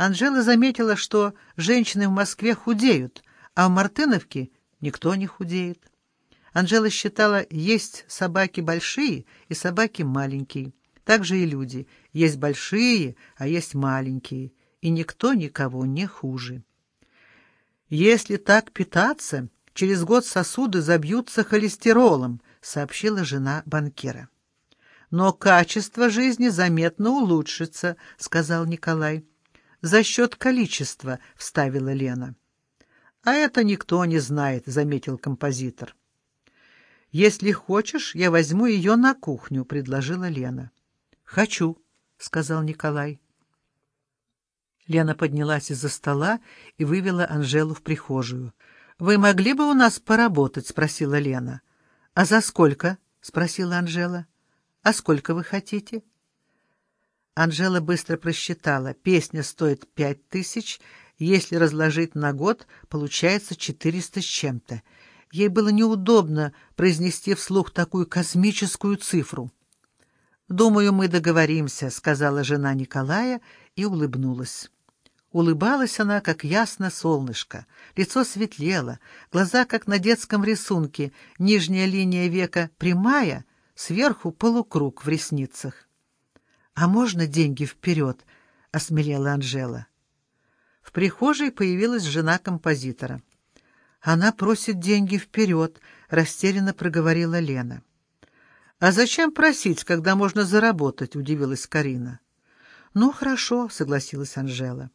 Анжела заметила, что женщины в Москве худеют, а в Мартыновке никто не худеет. Анжела считала, есть собаки большие и собаки маленькие. Так же и люди. Есть большие, а есть маленькие. И никто никого не хуже. Если так питаться, через год сосуды забьются холестеролом, сообщила жена банкира. Но качество жизни заметно улучшится, сказал Николай. За счет количества, вставила Лена. А это никто не знает, заметил композитор. «Если хочешь, я возьму ее на кухню», — предложила Лена. «Хочу», — сказал Николай. Лена поднялась из-за стола и вывела Анжелу в прихожую. «Вы могли бы у нас поработать?» — спросила Лена. «А за сколько?» — спросила Анжела. «А сколько вы хотите?» Анжела быстро просчитала. Песня стоит пять тысяч, если разложить на год, получается четыреста с чем-то. Ей было неудобно произнести вслух такую космическую цифру. «Думаю, мы договоримся», — сказала жена Николая и улыбнулась. Улыбалась она, как ясно солнышко. Лицо светлело, глаза, как на детском рисунке, нижняя линия века прямая, сверху полукруг в ресницах. «А можно деньги вперед?» — осмелела Анжела. В прихожей появилась жена композитора. Она просит деньги вперед, растерянно проговорила Лена. А зачем просить, когда можно заработать? удивилась Карина. Ну, хорошо, согласилась Анжела.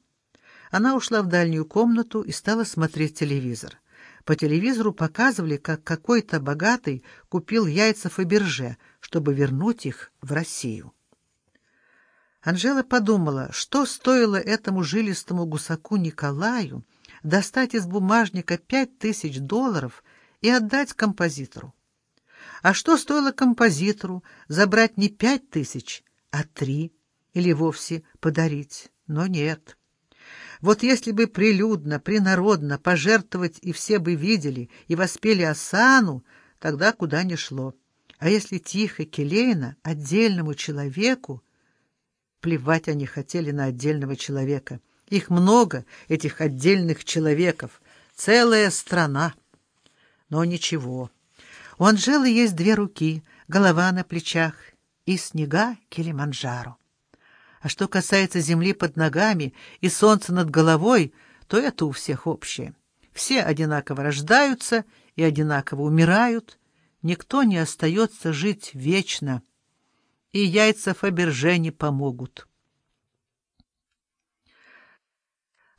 Она ушла в дальнюю комнату и стала смотреть телевизор. По телевизору показывали, как какой-то богатый купил яйца Фаберже, чтобы вернуть их в Россию. Анжела подумала, что стоило этому жилистому гусаку Николаю достать из бумажника пять тысяч долларов и отдать композитору. А что стоило композитору забрать не пять тысяч, а три или вовсе подарить? Но нет. Вот если бы прилюдно, принародно пожертвовать и все бы видели и воспели осану, тогда куда ни шло. А если тихо, келейно, отдельному человеку, плевать они хотели на отдельного человека — их много, этих отдельных человеков, целая страна. Но ничего. У Анжелы есть две руки, голова на плечах и снега Килиманджаро. А что касается земли под ногами и солнца над головой, то это у всех общее. Все одинаково рождаются и одинаково умирают. Никто не остается жить вечно. И яйца Фаберже не помогут.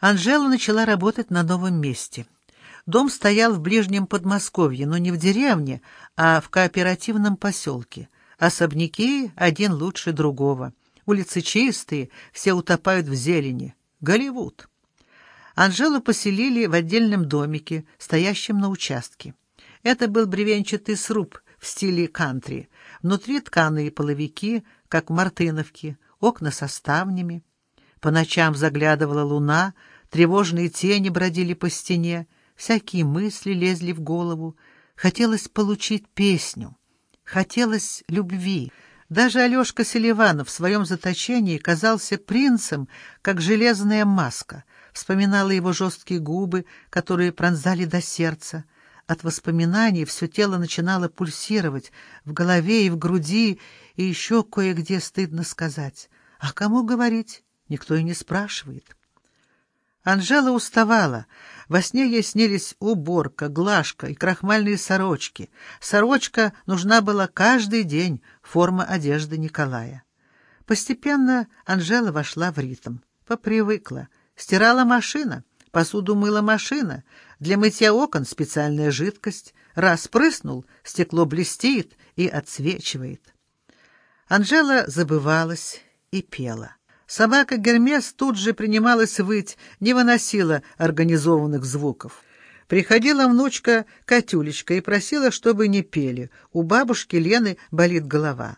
Анжела начала работать на новом месте. Дом стоял в ближнем Подмосковье, но не в деревне, а в кооперативном поселке. Особняки один лучше другого. Улицы чистые, все утопают в зелени. Голливуд. Анжелу поселили в отдельном домике, стоящем на участке. Это был бревенчатый сруб стиле кантри. Внутри тканые половики, как в Мартыновке, окна со ставнями. По ночам заглядывала луна, тревожные тени бродили по стене, всякие мысли лезли в голову. Хотелось получить песню, хотелось любви. Даже Алешка Селиванов в своем заточении казался принцем, как железная маска. Вспоминала его жесткие губы, которые пронзали до сердца. От воспоминаний все тело начинало пульсировать, в голове и в груди, и еще кое-где стыдно сказать. А кому говорить? Никто и не спрашивает. Анжела уставала. Во сне ей снились уборка, глажка и крахмальные сорочки. Сорочка нужна была каждый день, форма одежды Николая. Постепенно Анжела вошла в ритм. Попривыкла. Стирала машина, посуду мыла машина, для мытья окон специальная жидкость. Раз прыснул, стекло блестит и отсвечивает. Анжела забывалась и пела. Собака Гермес тут же принималась выть, не выносила организованных звуков. Приходила внучка Катюлечка и просила, чтобы не пели. У бабушки Лены болит голова.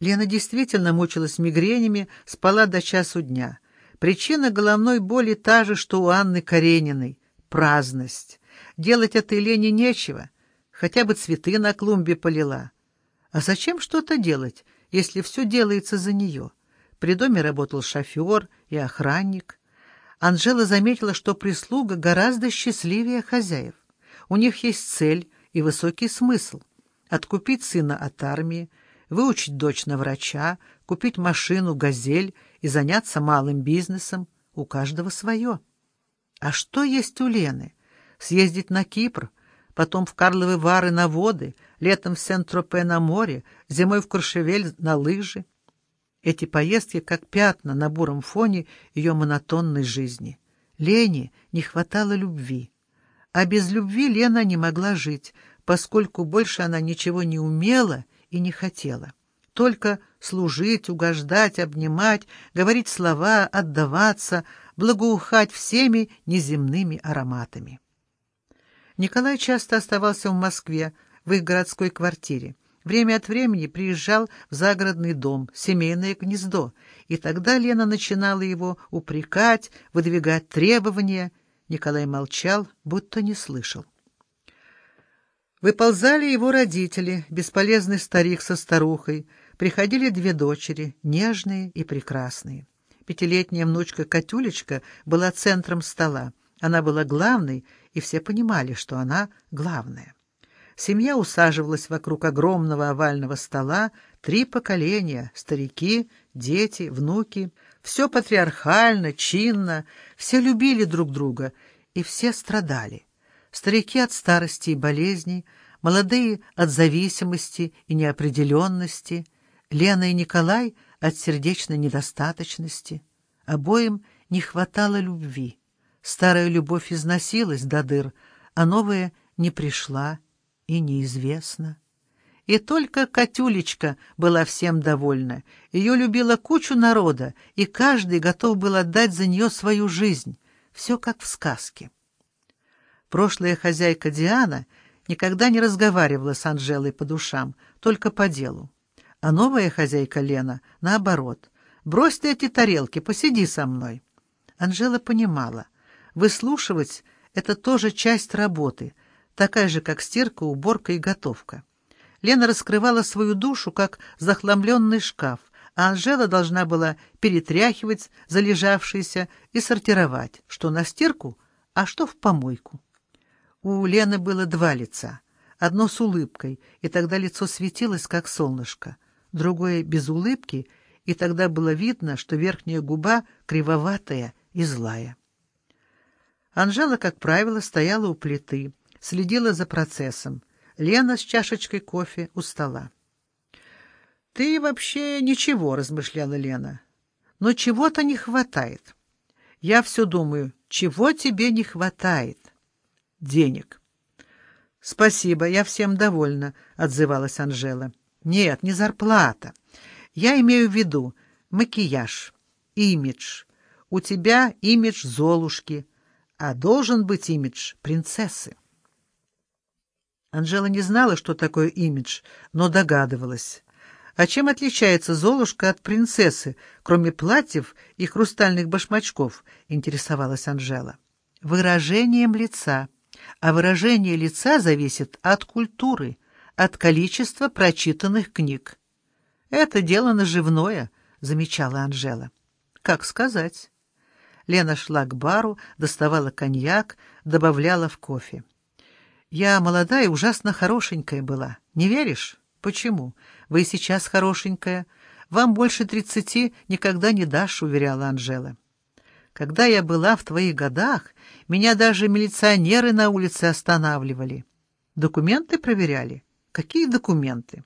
Лена действительно мучилась мигренями, спала до часу дня. Причина головной боли та же, что у Анны Карениной — праздность. Делать этой Лене нечего, хотя бы цветы на клумбе полила. А зачем что-то делать, если все делается за нее? При доме работал шофер и охранник. Анжела заметила, что прислуга гораздо счастливее хозяев. У них есть цель и высокий смысл — откупить сына от армии, выучить дочь на врача, купить машину «Газель» и заняться малым бизнесом. У каждого свое. А что есть у Лены? Съездить на Кипр, потом в Карловы Вары на воды, летом в Сент-Тропе на море, зимой в Куршевель на лыжи. Эти поездки как пятна на буром фоне ее монотонной жизни. Лене не хватало любви. А без любви Лена не могла жить, поскольку больше она ничего не умела и не хотела. Только служить, угождать, обнимать, говорить слова, отдаваться, благоухать всеми неземными ароматами. Николай часто оставался в Москве, в их городской квартире. Время от времени приезжал в загородный дом, семейное гнездо, и тогда Лена начинала его упрекать, выдвигать требования. Николай молчал, будто не слышал. Выползали его родители, бесполезный старик со старухой, приходили две дочери, нежные и прекрасные. Пятилетняя внучка Катюлечка была центром стола. Она была главной, и все понимали, что она главная. Семья усаживалась вокруг огромного овального стола, три поколения — старики, дети, внуки. Все патриархально, чинно, все любили друг друга, и все страдали. Старики от старости и болезней, молодые от зависимости и неопределенности, Лена и Николай от сердечной недостаточности. Обоим не хватало любви. Старая любовь износилась до дыр, а новая не пришла и неизвестна. И только Катюлечка была всем довольна. Ее любила кучу народа, и каждый готов был отдать за нее свою жизнь. Все как в сказке. Прошлая хозяйка Диана никогда не разговаривала с Анжелой по душам, только по делу. А новая хозяйка Лена, наоборот, «Брось ты эти тарелки, посиди со мной». Анжела понимала — Выслушивать — это тоже часть работы, такая же, как стирка, уборка и готовка. Лена раскрывала свою душу, как захламленный шкаф, а Анжела должна была перетряхивать залежавшиеся и сортировать, что на стирку, а что в помойку. У Лены было два лица. Одно с улыбкой, и тогда лицо светилось, как солнышко. Другое без улыбки, и тогда было видно, что верхняя губа кривоватая и злая. Анжела, как правило, стояла у плиты, следила за процессом. Лена с чашечкой кофе у стола. «Ты вообще ничего», — размышляла Лена. «Но чего-то не хватает. Я все думаю, чего тебе не хватает?» «Денег». «Спасибо, я всем довольна», — отзывалась Анжела. «Нет, не зарплата. Я имею в виду макияж, имидж. У тебя имидж Золушки» а должен быть имидж принцессы. Анжела не знала, что такое имидж, но догадывалась. А чем отличается Золушка от принцессы, кроме платьев и хрустальных башмачков, интересовалась Анжела. Выражением лица. А выражение лица зависит от культуры, от количества прочитанных книг. Это дело наживное, замечала Анжела. Как сказать? Лена шла к бару, доставала коньяк, добавляла в кофе. «Я молодая и ужасно хорошенькая была. Не веришь? Почему? Вы сейчас хорошенькая. Вам больше тридцати никогда не дашь», — уверяла Анжела. «Когда я была в твоих годах, меня даже милиционеры на улице останавливали. Документы проверяли? Какие документы?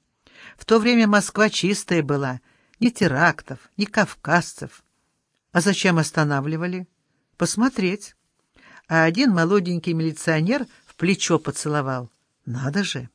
В то время Москва чистая была, ни терактов, ни кавказцев». А зачем останавливали? Посмотреть. А один молоденький милиционер в плечо поцеловал. Надо же!